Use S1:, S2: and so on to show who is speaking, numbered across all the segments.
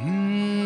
S1: Hmm.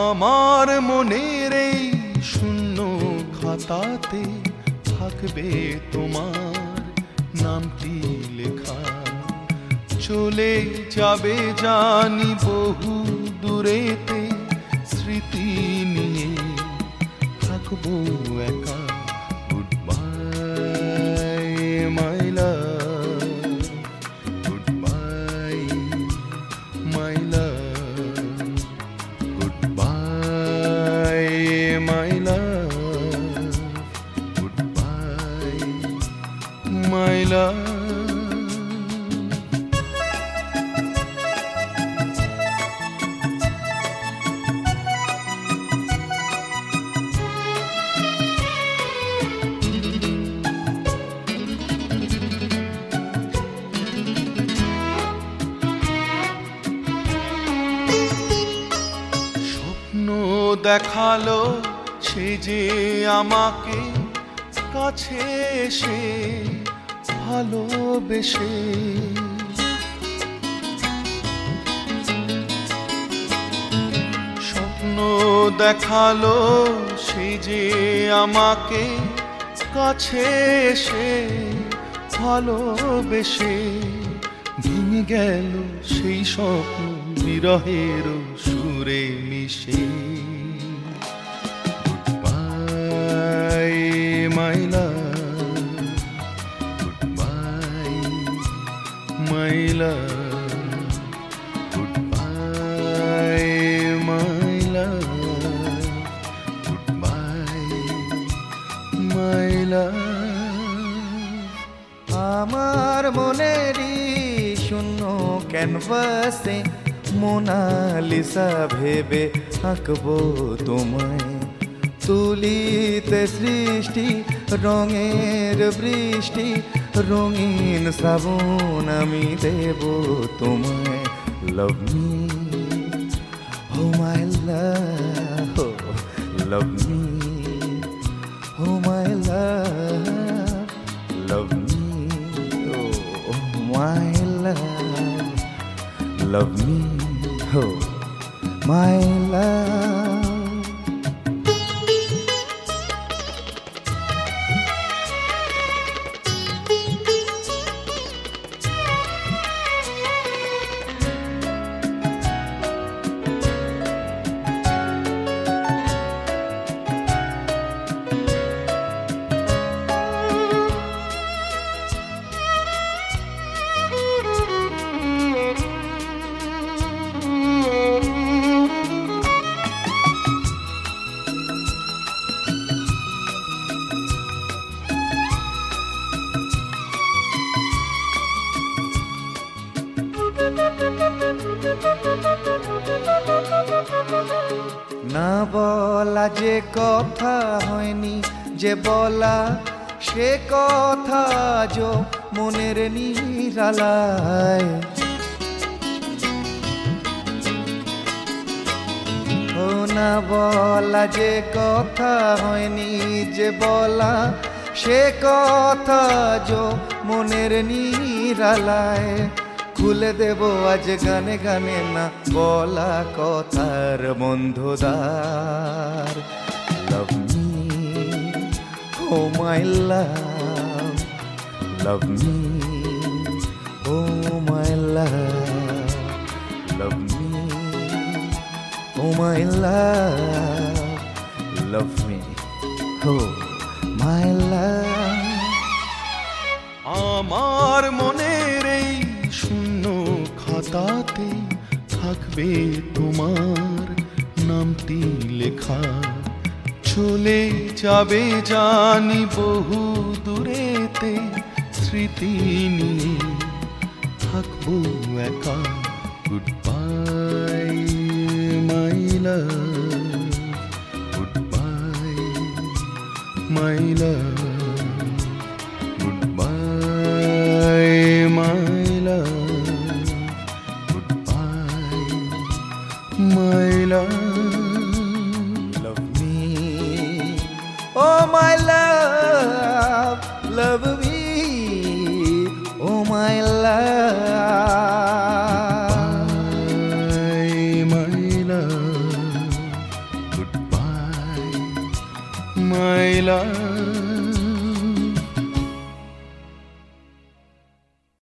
S1: আমার মনের এই শূন্য খাতাতে থাকবে তোমার নামটি লেখা। চলে যাবে জানি বহু দূরেতে স্মৃতি নিয়ে থাকব একা। দেখাল সে যে আমাকে কাছে এসে ভালোবেসে। স্বপ্ন দেখাল সে যে আমাকে কাছে এসে ভালোবেসে। ভেঙে গেল সেই স্বপ্ন বিরহের সুরে মিশে। My love. Goodbye, my love. Goodbye, my love. Goodbye, my love.
S2: আমার মনেরই শূন্য ক্যানভাসে মোনালিসা ভেবে আঁকবো তোমায় তুলিতে সৃষ্টি রঙের বৃষ্টি রঙিন শ্রাবণ আমি দেব তোমায় love me oh my love love me oh my love love me, oh my love, love me, oh my love. না বলা যে কথা হয়নি, যে বলা সে কথা যো মনের নিরালায়। ও না বলা যে কথা হয়নি, যে বলা সে কথা যো মনের নিরালায়। খুলে দেব আজ গানে গানে না বলা কথার বন্ধুদার love me oh my love love me oh my love my love, love me, oh my love.
S1: আমার মনের এই শূন্য খাতাতে থাকবে তোমার নামটি লেখা চলে যাবে জানি বহু দূরেতে স্মৃতি নিয়ে থাকব একা goodbye my love goodbye my love
S2: oh my love, love me, oh my love.
S1: Goodbye, my love. Goodbye, my love.